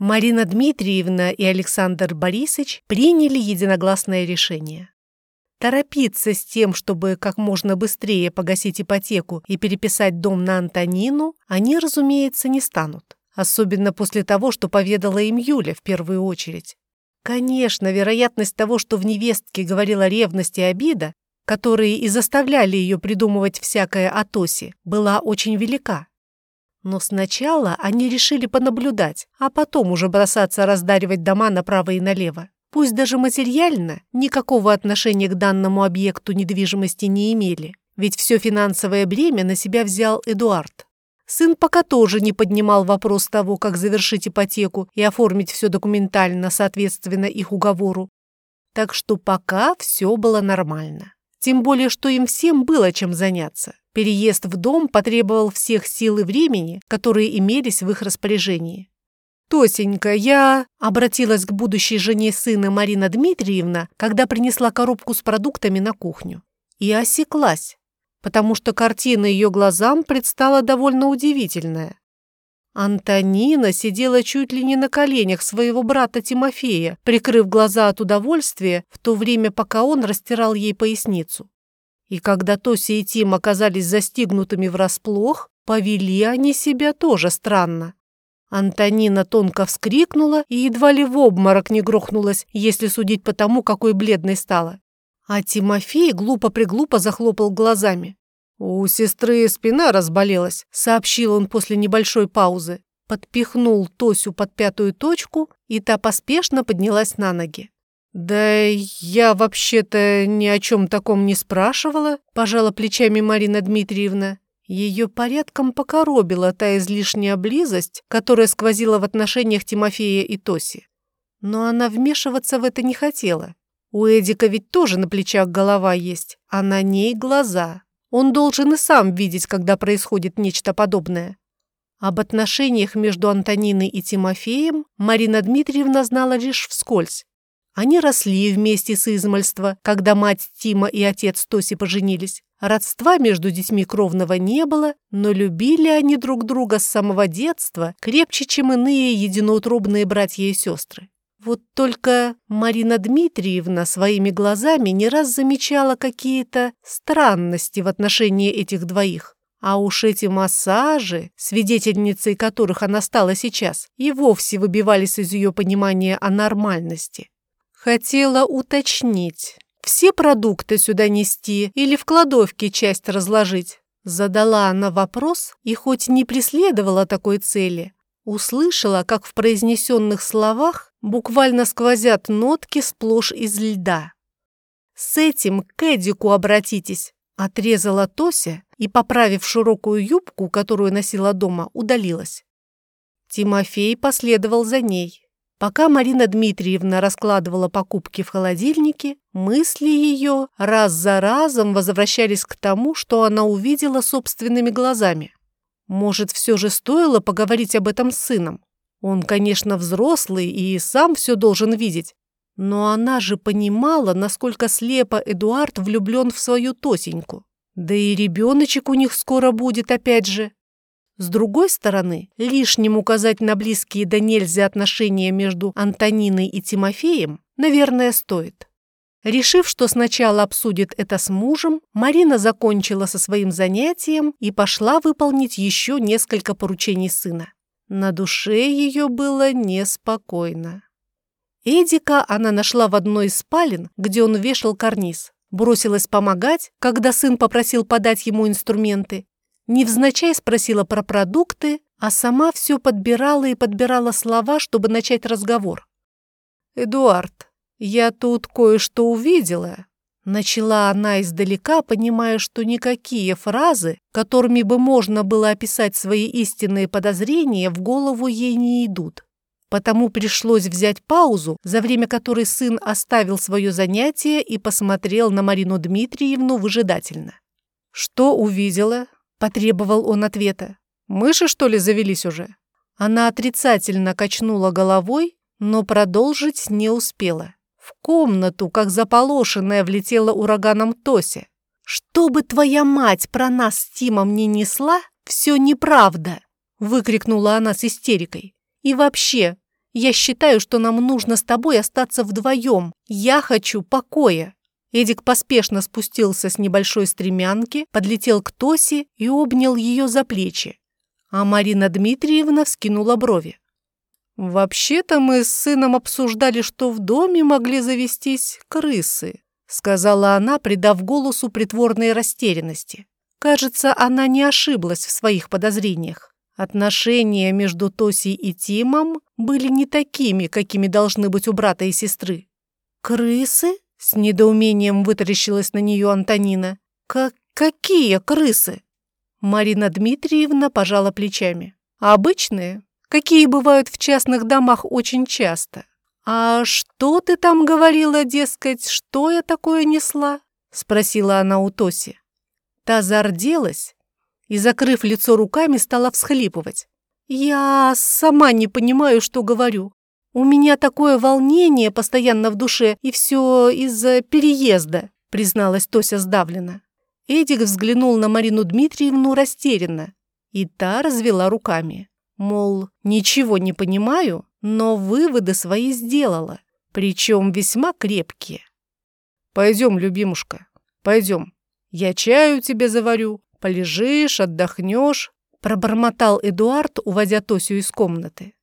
Марина Дмитриевна и Александр Борисович приняли единогласное решение. Торопиться с тем, чтобы как можно быстрее погасить ипотеку и переписать дом на Антонину, они, разумеется, не станут. Особенно после того, что поведала им Юля в первую очередь. Конечно, вероятность того, что в невестке говорила ревность и обида, которые и заставляли ее придумывать всякое о Тосе, была очень велика. Но сначала они решили понаблюдать, а потом уже бросаться раздаривать дома направо и налево. Пусть даже материально никакого отношения к данному объекту недвижимости не имели, ведь все финансовое бремя на себя взял Эдуард. Сын пока тоже не поднимал вопрос того, как завершить ипотеку и оформить все документально, соответственно их уговору. Так что пока все было нормально. Тем более, что им всем было чем заняться. Переезд в дом потребовал всех сил и времени, которые имелись в их распоряжении. «Тосенька, я...» — обратилась к будущей жене сына Марина Дмитриевна, когда принесла коробку с продуктами на кухню. И осеклась, потому что картина ее глазам предстала довольно удивительная. Антонина сидела чуть ли не на коленях своего брата Тимофея, прикрыв глаза от удовольствия, в то время, пока он растирал ей поясницу. И когда Тося и Тим оказались застигнутыми врасплох, повели они себя тоже странно. Антонина тонко вскрикнула и едва ли в обморок не грохнулась, если судить по тому, какой бледной стала. А Тимофей глупо-приглупо захлопал глазами. «У сестры спина разболелась», — сообщил он после небольшой паузы. Подпихнул Тосю под пятую точку, и та поспешно поднялась на ноги. «Да я вообще-то ни о чем таком не спрашивала», — пожала плечами Марина Дмитриевна. Ее порядком покоробила та излишняя близость, которая сквозила в отношениях Тимофея и Тоси. Но она вмешиваться в это не хотела. У Эдика ведь тоже на плечах голова есть, а на ней глаза. Он должен и сам видеть, когда происходит нечто подобное. Об отношениях между Антониной и Тимофеем Марина Дмитриевна знала лишь вскользь. Они росли вместе с измальства, когда мать Тима и отец Тоси поженились. Родства между детьми кровного не было, но любили они друг друга с самого детства, крепче, чем иные единоутробные братья и сестры. Вот только Марина Дмитриевна своими глазами не раз замечала какие-то странности в отношении этих двоих. А уж эти массажи, свидетельницей которых она стала сейчас, и вовсе выбивались из ее понимания о нормальности. Хотела уточнить, все продукты сюда нести или в кладовке часть разложить? Задала она вопрос и хоть не преследовала такой цели, услышала, как в произнесенных словах буквально сквозят нотки сплошь из льда. «С этим к Эдику обратитесь», — отрезала Тося и, поправив широкую юбку, которую носила дома, удалилась. Тимофей последовал за ней. Пока Марина Дмитриевна раскладывала покупки в холодильнике, мысли ее раз за разом возвращались к тому, что она увидела собственными глазами. Может, все же стоило поговорить об этом с сыном? Он, конечно, взрослый и сам все должен видеть, но она же понимала, насколько слепо Эдуард влюблен в свою Тосеньку. Да и ребеночек у них скоро будет опять же. С другой стороны, лишним указать на близкие да нельзя отношения между Антониной и Тимофеем, наверное, стоит. Решив, что сначала обсудит это с мужем, Марина закончила со своим занятием и пошла выполнить еще несколько поручений сына. На душе ее было неспокойно. Эдика она нашла в одной из спален, где он вешал карниз. Бросилась помогать, когда сын попросил подать ему инструменты, Невзначай спросила про продукты, а сама все подбирала и подбирала слова, чтобы начать разговор. «Эдуард, я тут кое-что увидела», Начала она издалека, понимая, что никакие фразы, которыми бы можно было описать свои истинные подозрения, в голову ей не идут. Потому пришлось взять паузу, за время которой сын оставил свое занятие и посмотрел на Марину Дмитриевну выжидательно. «Что увидела?» Потребовал он ответа. «Мыши, что ли, завелись уже?» Она отрицательно качнула головой, но продолжить не успела. В комнату, как заполошенная, влетела ураганом Тося. «Что бы твоя мать про нас с Тимом не несла, все неправда!» выкрикнула она с истерикой. «И вообще, Я считаю, что нам нужно с тобой остаться вдвоем. Я хочу покоя». Эдик поспешно спустился с небольшой стремянки, подлетел к Тосе и обнял ее за плечи. А Марина Дмитриевна вскинула брови. «Вообще-то мы с сыном обсуждали, что в доме могли завестись крысы», сказала она, придав голосу притворной растерянности. Кажется, она не ошиблась в своих подозрениях. Отношения между Тосей и Тимом были не такими, какими должны быть у брата и сестры. «Крысы?» — с недоумением вытаращилась на нее Антонина. «Как какие крысы?» Марина Дмитриевна пожала плечами. «Обычные, какие бывают в частных домах очень часто. «А что ты там говорила, дескать, что я такое несла?» — спросила она у Тоси. Та зарделась и, закрыв лицо руками, стала всхлипывать. «Я сама не понимаю, что говорю. У меня такое волнение постоянно в душе, и все из-за переезда», — призналась Тося сдавленно. Эдик взглянул на Марину Дмитриевну растерянно, и та развела руками. Мол, ничего не понимаю, но выводы свои сделала, причем весьма крепкие. «Пойдем, любимушка, пойдем. Я чаю тебе заварю, полежишь, отдохнешь», пробормотал Эдуард, уводя Тосю из комнаты.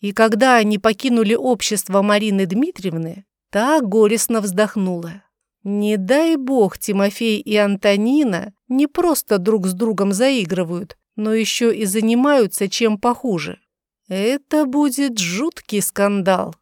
И когда они покинули общество Марины Дмитриевны, та горестно вздохнула. Не дай бог Тимофей и Антонина не просто друг с другом заигрывают, но еще и занимаются чем похуже. Это будет жуткий скандал.